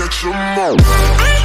catch 'em all.